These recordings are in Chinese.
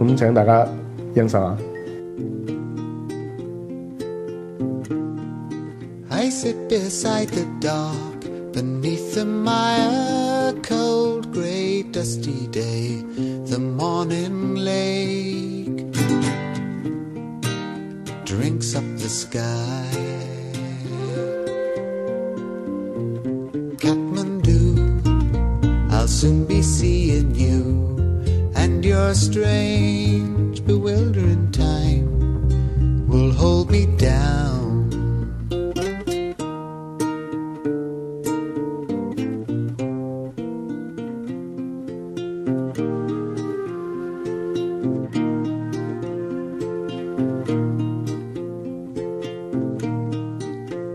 咁请大家欣赏下。 I sit beside the dark, beneath the mire, cold, grey, dusty day, the morning lake drinks up the sky. a strange, bewildering time will hold me down.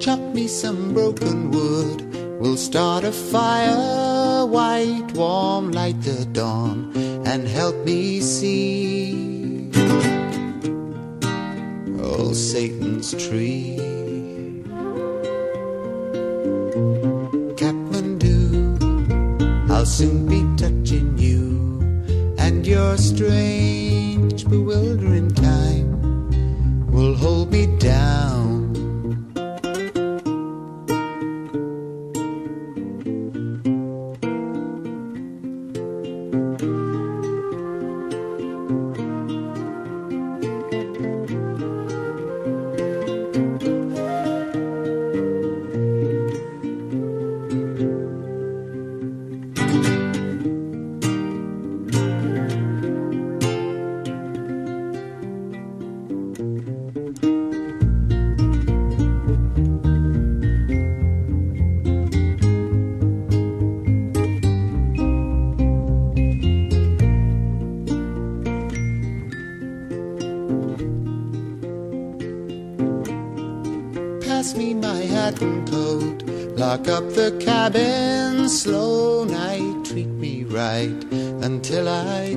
Chop me some broken wood, we'll start a fire, white warm light the dawn and help me see old oh, Satan's tree. Kathmandu, I'll soon be touching you and your strange, bewildering time will hold me down. I've been slow, night, treat me right until I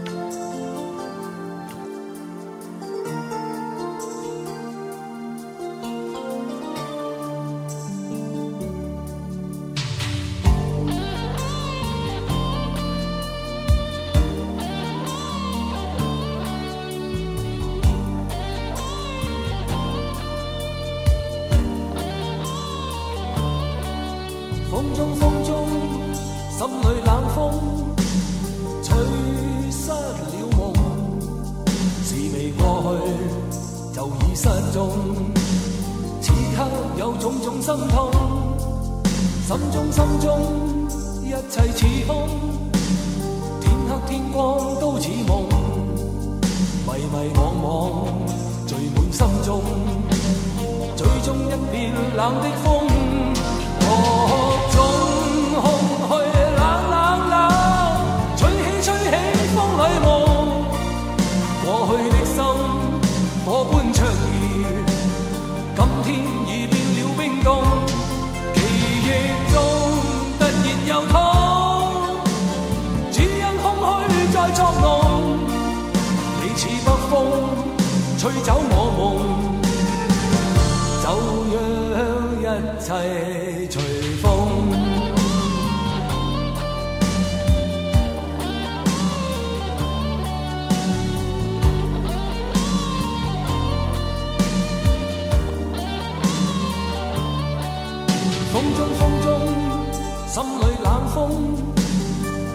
心里冷风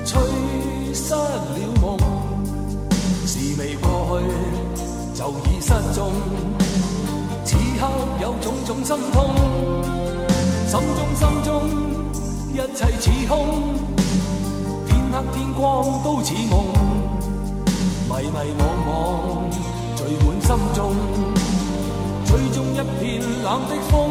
吹失了梦，事未过去就已失踪，此刻有种种心痛，心中心中一切似空，天黑天光都似梦，迷迷惘惘聚满心中，吹中一片冷的风。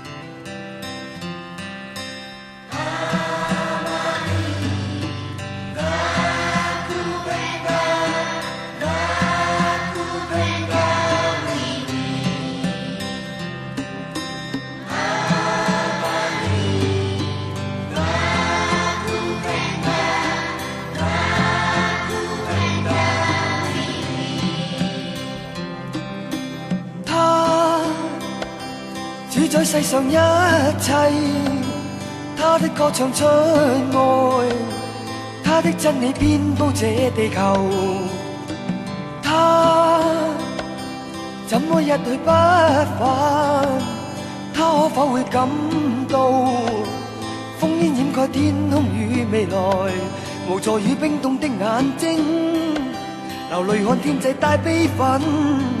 一切，他的歌唱出爱，他的真理遍布这地球。他怎么一去不返？他可否会感到烽烟掩盖天空与未来？无助与冰冻的眼睛，流泪看天际带悲愤。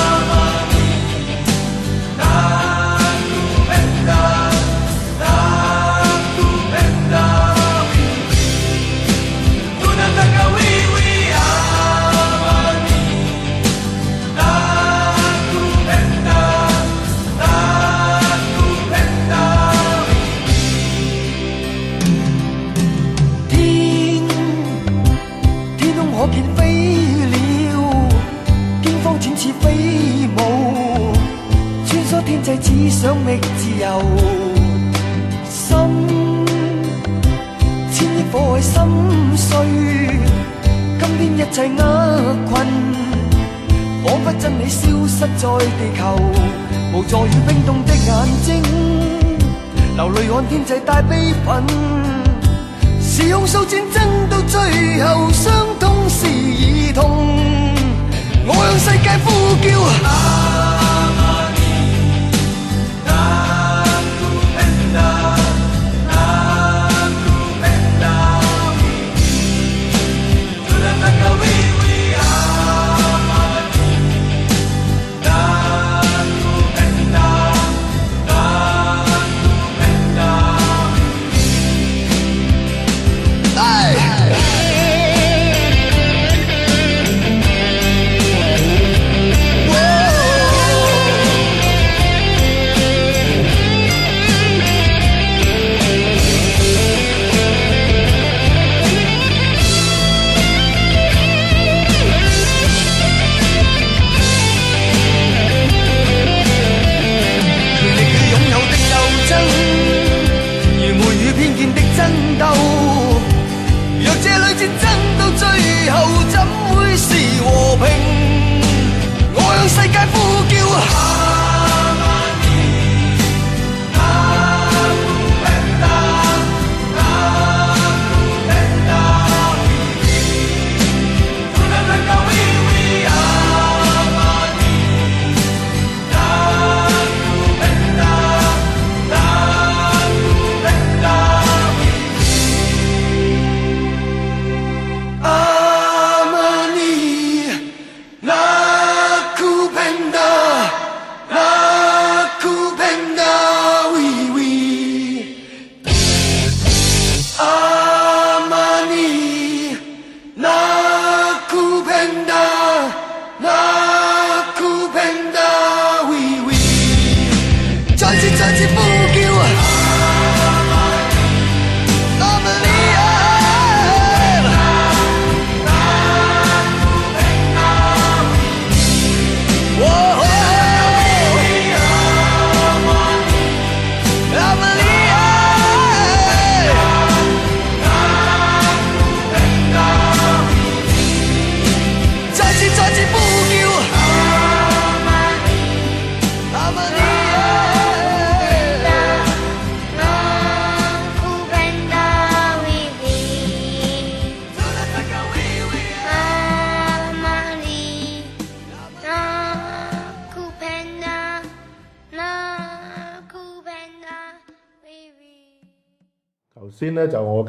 想觅自由，心千亿颗爱心碎，今天一切厄困，仿佛真理消失在地球，无助与冰冻的眼睛，流泪看天际带悲愤，是控诉战争到最后，伤痛是儿童，我向世界呼叫。世界呼叫。